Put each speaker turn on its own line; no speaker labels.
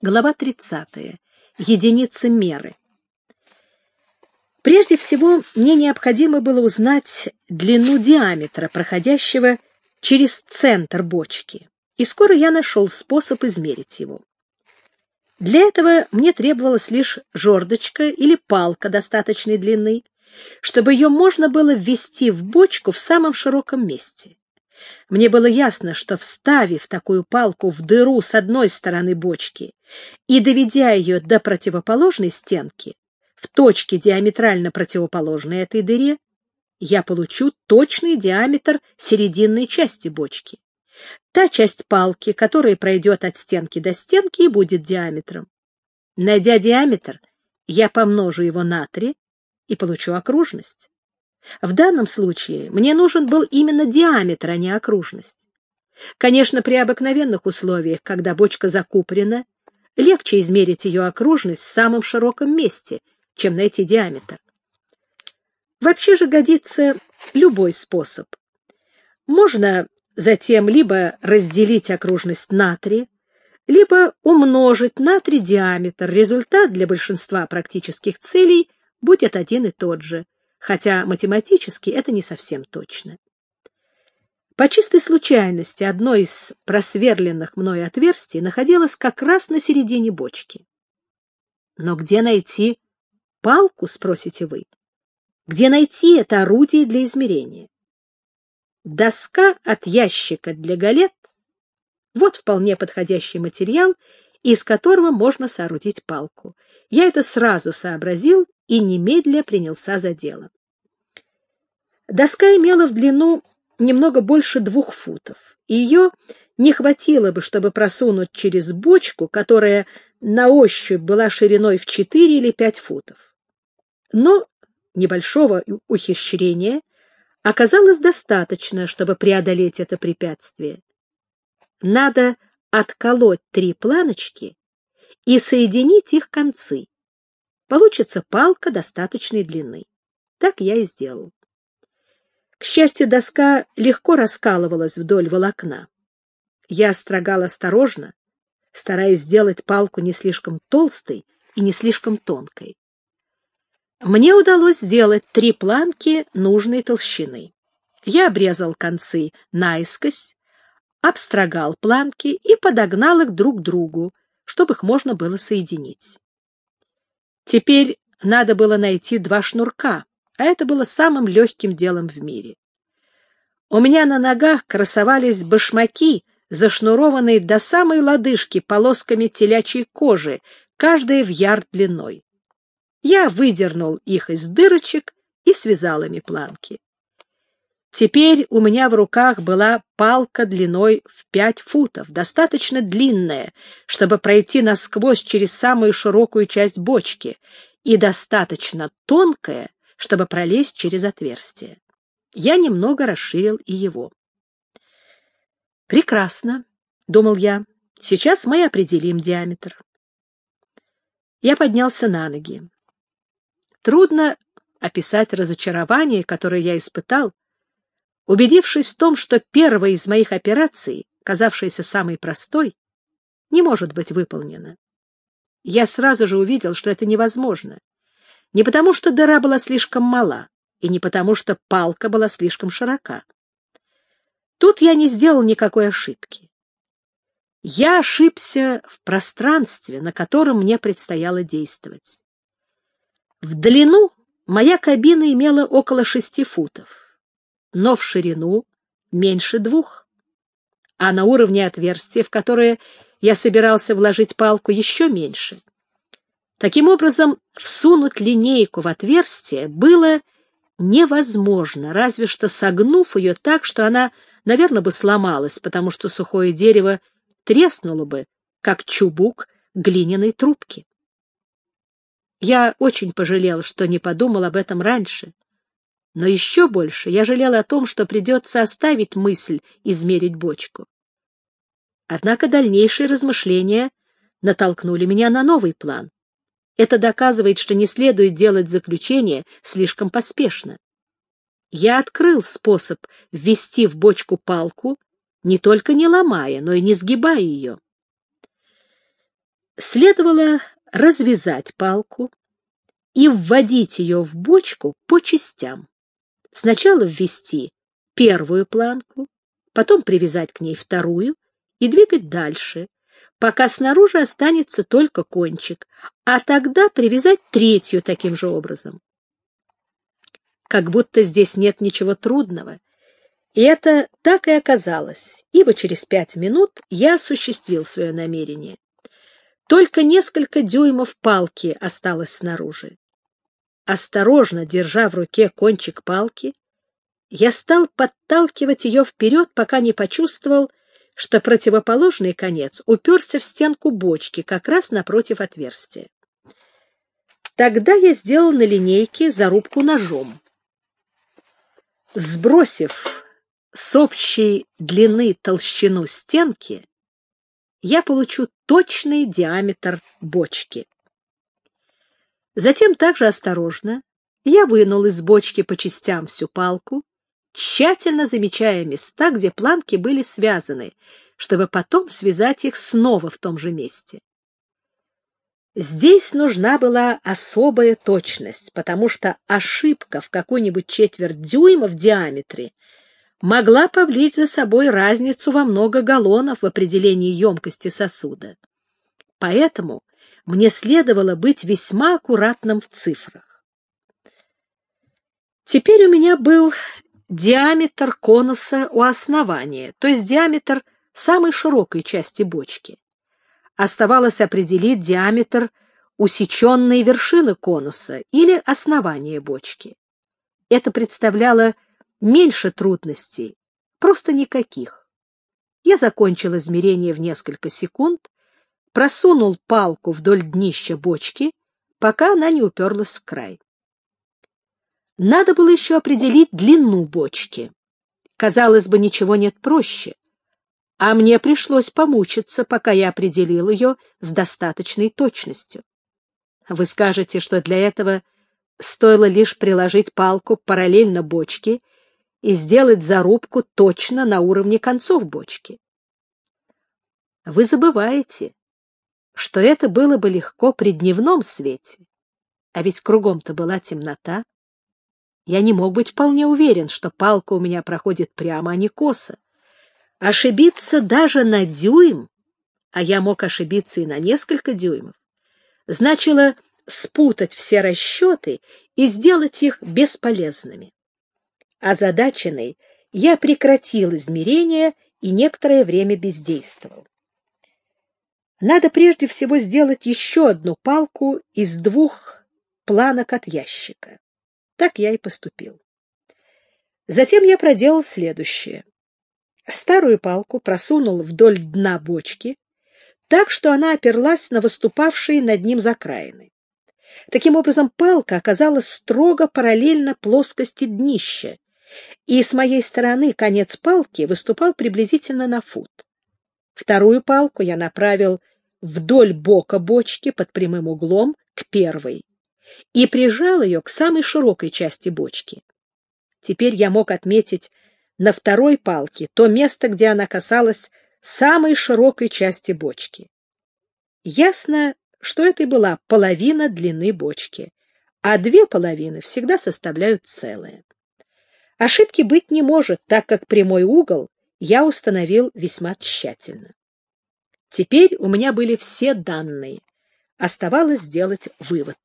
Глава 30. Единицы меры. Прежде всего, мне необходимо было узнать длину диаметра, проходящего через центр бочки, и скоро я нашел способ измерить его. Для этого мне требовалась лишь жердочка или палка достаточной длины, чтобы ее можно было ввести в бочку в самом широком месте. Мне было ясно, что, вставив такую палку в дыру с одной стороны бочки и доведя ее до противоположной стенки, в точке диаметрально противоположной этой дыре, я получу точный диаметр серединной части бочки. Та часть палки, которая пройдет от стенки до стенки, и будет диаметром. Найдя диаметр, я помножу его на 3 и получу окружность. В данном случае мне нужен был именно диаметр, а не окружность. Конечно, при обыкновенных условиях, когда бочка закупорена, легче измерить ее окружность в самом широком месте, чем найти диаметр. Вообще же годится любой способ. Можно затем либо разделить окружность на три, либо умножить на три диаметр. Результат для большинства практических целей будет один и тот же — хотя математически это не совсем точно. По чистой случайности одно из просверленных мной отверстий находилось как раз на середине бочки. Но где найти палку, спросите вы? Где найти это орудие для измерения? Доска от ящика для галет — вот вполне подходящий материал, из которого можно соорудить палку. Я это сразу сообразил и немедля принялся за дело. Доска имела в длину немного больше двух футов, и ее не хватило бы, чтобы просунуть через бочку, которая на ощупь была шириной в четыре или пять футов. Но небольшого ухищрения оказалось достаточно, чтобы преодолеть это препятствие. Надо отколоть три планочки и соединить их концы. Получится палка достаточной длины. Так я и сделал. К счастью, доска легко раскалывалась вдоль волокна. Я строгал осторожно, стараясь сделать палку не слишком толстой и не слишком тонкой. Мне удалось сделать три планки нужной толщины. Я обрезал концы наискось, обстрогал планки и подогнал их друг к другу, чтобы их можно было соединить. Теперь надо было найти два шнурка, а это было самым легким делом в мире. У меня на ногах красовались башмаки, зашнурованные до самой лодыжки полосками телячьей кожи, каждая в ярд длиной. Я выдернул их из дырочек и связал ими планки. Теперь у меня в руках была палка длиной в пять футов, достаточно длинная, чтобы пройти насквозь через самую широкую часть бочки, и достаточно тонкая, чтобы пролезть через отверстие. Я немного расширил и его. «Прекрасно», — думал я, — «сейчас мы определим диаметр». Я поднялся на ноги. Трудно описать разочарование, которое я испытал, убедившись в том, что первая из моих операций, казавшаяся самой простой, не может быть выполнена. Я сразу же увидел, что это невозможно. Не потому, что дыра была слишком мала, и не потому, что палка была слишком широка. Тут я не сделал никакой ошибки. Я ошибся в пространстве, на котором мне предстояло действовать. В длину моя кабина имела около шести футов но в ширину меньше двух, а на уровне отверстия, в которое я собирался вложить палку, еще меньше. Таким образом, всунуть линейку в отверстие было невозможно, разве что согнув ее так, что она, наверное, бы сломалась, потому что сухое дерево треснуло бы, как чубук глиняной трубки. Я очень пожалел, что не подумал об этом раньше. Но еще больше я жалел о том, что придется оставить мысль измерить бочку. Однако дальнейшие размышления натолкнули меня на новый план. Это доказывает, что не следует делать заключение слишком поспешно. Я открыл способ ввести в бочку палку, не только не ломая, но и не сгибая ее. Следовало развязать палку и вводить ее в бочку по частям. Сначала ввести первую планку, потом привязать к ней вторую и двигать дальше, пока снаружи останется только кончик, а тогда привязать третью таким же образом. Как будто здесь нет ничего трудного. И это так и оказалось, ибо через пять минут я осуществил свое намерение. Только несколько дюймов палки осталось снаружи. Осторожно держа в руке кончик палки, я стал подталкивать ее вперед, пока не почувствовал, что противоположный конец уперся в стенку бочки как раз напротив отверстия. Тогда я сделал на линейке зарубку ножом. Сбросив с общей длины толщину стенки, я получу точный диаметр бочки. Затем также осторожно я вынул из бочки по частям всю палку, тщательно замечая места, где планки были связаны, чтобы потом связать их снова в том же месте. Здесь нужна была особая точность, потому что ошибка в какую-нибудь четверть дюйма в диаметре могла повлечь за собой разницу во много галлонов в определении емкости сосуда. Поэтому мне следовало быть весьма аккуратным в цифрах. Теперь у меня был диаметр конуса у основания, то есть диаметр самой широкой части бочки. Оставалось определить диаметр усеченной вершины конуса или основания бочки. Это представляло меньше трудностей, просто никаких. Я закончил измерение в несколько секунд, просунул палку вдоль днища бочки, пока она не уперлась в край. Надо было еще определить длину бочки. Казалось бы, ничего нет проще. А мне пришлось помучиться, пока я определил ее с достаточной точностью. Вы скажете, что для этого стоило лишь приложить палку параллельно бочке и сделать зарубку точно на уровне концов бочки. Вы забываете, что это было бы легко при дневном свете, а ведь кругом-то была темнота. Я не мог быть вполне уверен, что палка у меня проходит прямо, а не косо. Ошибиться даже на дюйм, а я мог ошибиться и на несколько дюймов, значило спутать все расчеты и сделать их бесполезными. Озадаченный, я прекратил измерения и некоторое время бездействовал. Надо прежде всего сделать еще одну палку из двух планок от ящика. Так я и поступил. Затем я проделал следующее. Старую палку просунул вдоль дна бочки, так что она оперлась на выступавшие над ним закраины. Таким образом, палка оказалась строго параллельно плоскости днища, и с моей стороны конец палки выступал приблизительно на фут. Вторую палку я направил вдоль бока бочки под прямым углом к первой и прижал ее к самой широкой части бочки. Теперь я мог отметить на второй палке то место, где она касалась самой широкой части бочки. Ясно, что это и была половина длины бочки, а две половины всегда составляют целое. Ошибки быть не может, так как прямой угол я установил весьма тщательно. Теперь у меня были все данные. Оставалось сделать вывод.